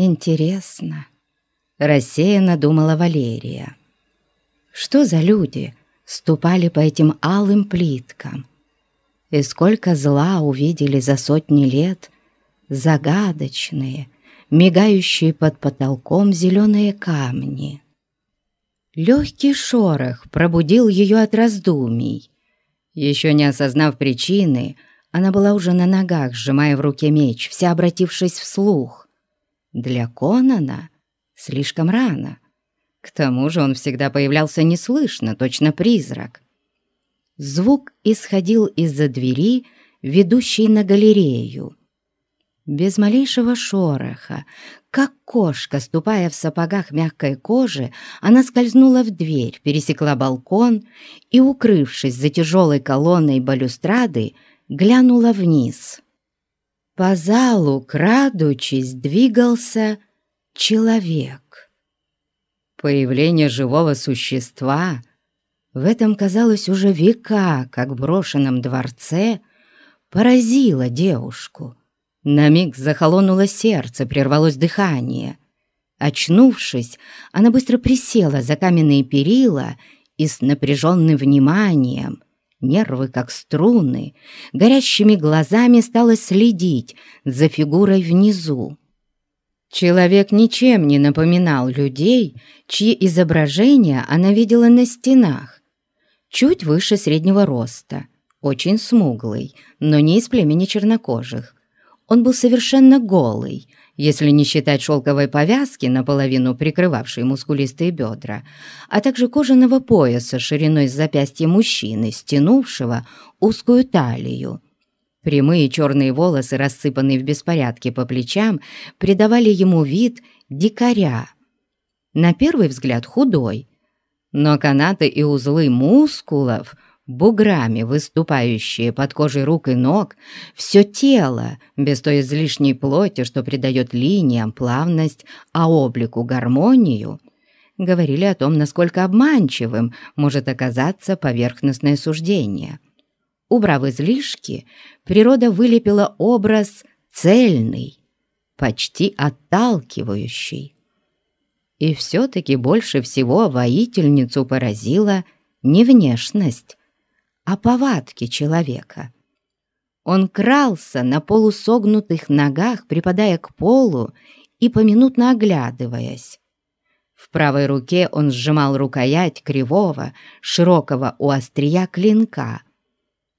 Интересно, рассеянно думала Валерия. Что за люди ступали по этим алым плиткам? И сколько зла увидели за сотни лет загадочные, мигающие под потолком зеленые камни. Легкий шорох пробудил ее от раздумий. Еще не осознав причины, она была уже на ногах, сжимая в руке меч, вся обратившись вслух. Для Конана слишком рано. К тому же он всегда появлялся неслышно, точно призрак. Звук исходил из-за двери, ведущей на галерею. Без малейшего шороха, как кошка, ступая в сапогах мягкой кожи, она скользнула в дверь, пересекла балкон и, укрывшись за тяжелой колонной балюстрады, глянула вниз. По залу, крадучись, двигался человек. Появление живого существа в этом, казалось, уже века, как в брошенном дворце, поразило девушку. На миг захолонуло сердце, прервалось дыхание. Очнувшись, она быстро присела за каменные перила и с напряженным вниманием, нервы как струны, горящими глазами стала следить за фигурой внизу. Человек ничем не напоминал людей, чьи изображения она видела на стенах. Чуть выше среднего роста, очень смуглый, но не из племени чернокожих, он был совершенно голый, если не считать шелковой повязки, наполовину прикрывавшей мускулистые бедра, а также кожаного пояса шириной с запястья мужчины, стянувшего узкую талию. Прямые черные волосы, рассыпанные в беспорядке по плечам, придавали ему вид дикаря. На первый взгляд худой, но канаты и узлы мускулов – буграми, выступающие под кожей рук и ног, все тело, без той излишней плоти, что придает линиям плавность, а облику гармонию, говорили о том, насколько обманчивым может оказаться поверхностное суждение. Убрав излишки, природа вылепила образ цельный, почти отталкивающий. И все-таки больше всего воительницу поразила не внешность, о повадке человека. Он крался на полусогнутых ногах, припадая к полу и поминутно оглядываясь. В правой руке он сжимал рукоять кривого, широкого у острия клинка,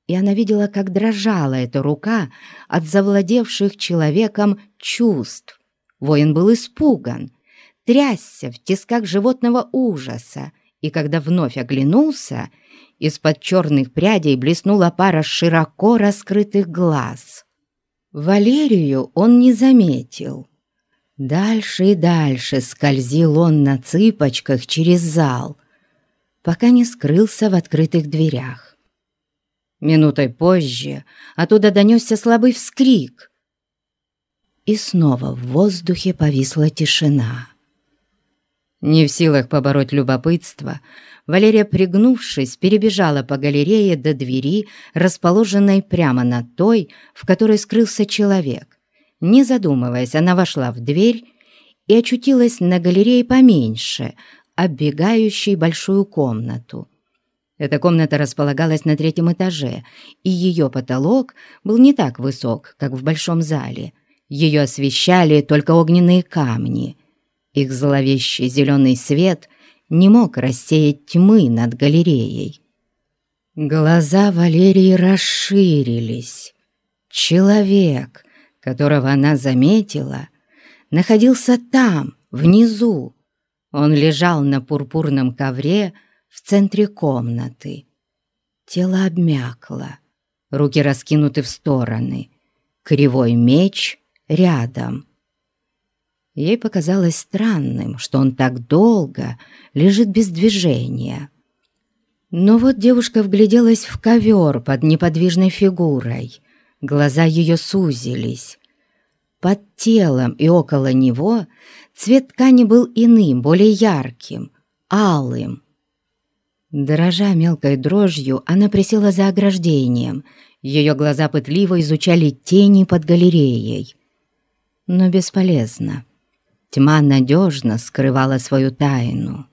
и она видела, как дрожала эта рука от завладевших человеком чувств. Воин был испуган, трясся в тисках животного ужаса, и когда вновь оглянулся, из-под черных прядей блеснула пара широко раскрытых глаз. Валерию он не заметил. Дальше и дальше скользил он на цыпочках через зал, пока не скрылся в открытых дверях. Минутой позже оттуда донесся слабый вскрик, и снова в воздухе повисла тишина. Не в силах побороть любопытство, Валерия, пригнувшись, перебежала по галерее до двери, расположенной прямо над той, в которой скрылся человек. Не задумываясь, она вошла в дверь и очутилась на галерее поменьше, оббегающей большую комнату. Эта комната располагалась на третьем этаже, и ее потолок был не так высок, как в большом зале. Ее освещали только огненные камни. Их зловещий зеленый свет — не мог рассеять тьмы над галереей. Глаза Валерии расширились. Человек, которого она заметила, находился там, внизу. Он лежал на пурпурном ковре в центре комнаты. Тело обмякло, руки раскинуты в стороны, кривой меч рядом — Ей показалось странным, что он так долго лежит без движения. Но вот девушка вгляделась в ковер под неподвижной фигурой. Глаза ее сузились. Под телом и около него цвет ткани был иным, более ярким, алым. Дрожа мелкой дрожью, она присела за ограждением. Ее глаза пытливо изучали тени под галереей. Но бесполезно. Тьма надежно скрывала свою тайну.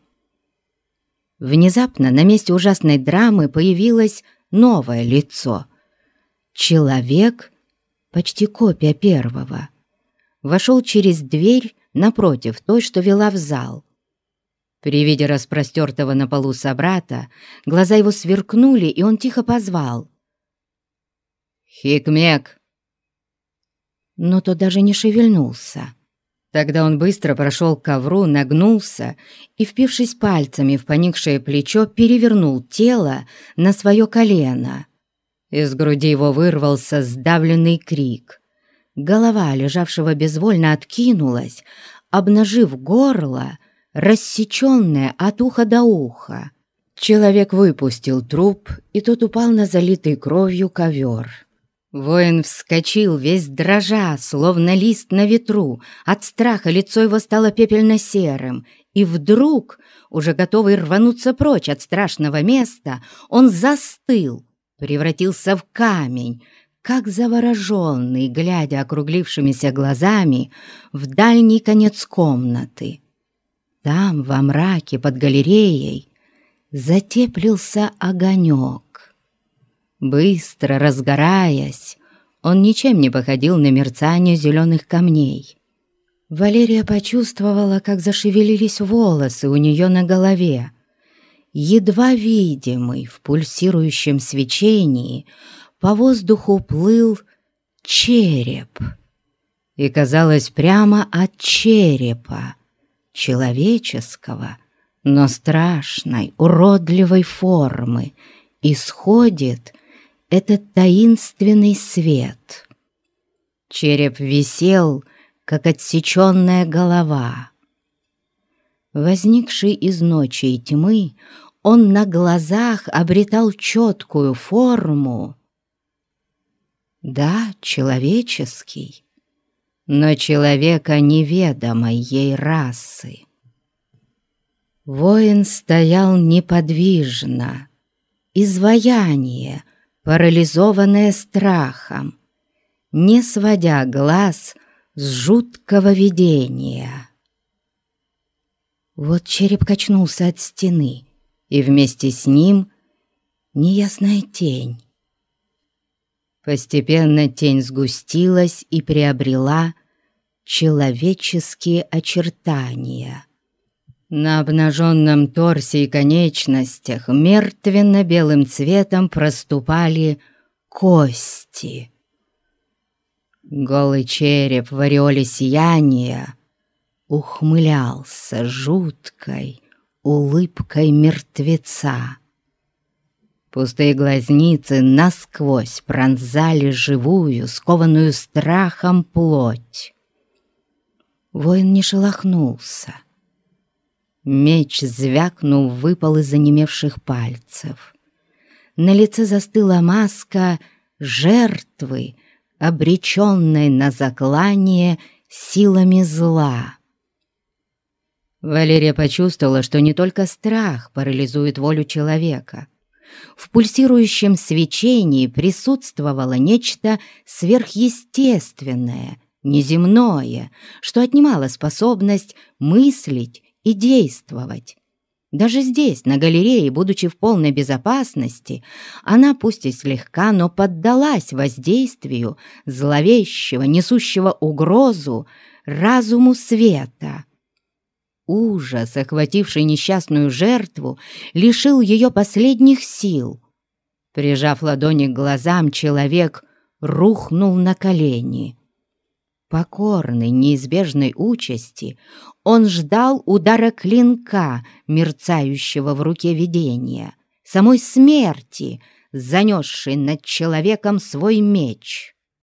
Внезапно на месте ужасной драмы появилось новое лицо. Человек, почти копия первого, вошел через дверь напротив той, что вела в зал. При виде распростертого на полу собрата глаза его сверкнули, и он тихо позвал. «Хикмек!» Но тот даже не шевельнулся. Тогда он быстро прошел к ковру, нагнулся и, впившись пальцами в поникшее плечо, перевернул тело на свое колено. Из груди его вырвался сдавленный крик. Голова, лежавшего безвольно, откинулась, обнажив горло, рассеченное от уха до уха. Человек выпустил труп, и тот упал на залитый кровью ковер. Воин вскочил, весь дрожа, словно лист на ветру. От страха лицо его стало пепельно-серым. И вдруг, уже готовый рвануться прочь от страшного места, он застыл, превратился в камень, как завороженный, глядя округлившимися глазами в дальний конец комнаты. Там, во мраке под галереей, затеплился огонек. Быстро разгораясь, он ничем не походил на мерцание зеленых камней. Валерия почувствовала, как зашевелились волосы у нее на голове. Едва видимый в пульсирующем свечении по воздуху плыл череп. И казалось прямо от черепа, человеческого, но страшной, уродливой формы, исходит этот таинственный свет. Череп висел, как отсеченная голова. Возникший из ночи и тьмы, он на глазах обретал четкую форму. Да, человеческий, но человека неведомой ей расы. Воин стоял неподвижно, изваяние — парализованная страхом, не сводя глаз с жуткого видения. Вот череп качнулся от стены, и вместе с ним неясная тень. Постепенно тень сгустилась и приобрела человеческие очертания. На обнаженном торсе и конечностях мертвенно-белым цветом проступали кости. Голый череп в ореоле сияния ухмылялся жуткой улыбкой мертвеца. Пустые глазницы насквозь пронзали живую, скованную страхом плоть. Воин не шелохнулся. Меч, звякнув, выпал из занемевших пальцев. На лице застыла маска жертвы, обреченной на заклание силами зла. Валерия почувствовала, что не только страх парализует волю человека. В пульсирующем свечении присутствовало нечто сверхъестественное, неземное, что отнимало способность мыслить и действовать. Даже здесь, на галерее, будучи в полной безопасности, она, пусть и слегка, но поддалась воздействию зловещего, несущего угрозу разуму света. Ужас, охвативший несчастную жертву, лишил ее последних сил. Прижав ладони к глазам, человек рухнул на колени. Покорный неизбежной участи, он ждал удара клинка, мерцающего в руке видения, самой смерти, занесшей над человеком свой меч.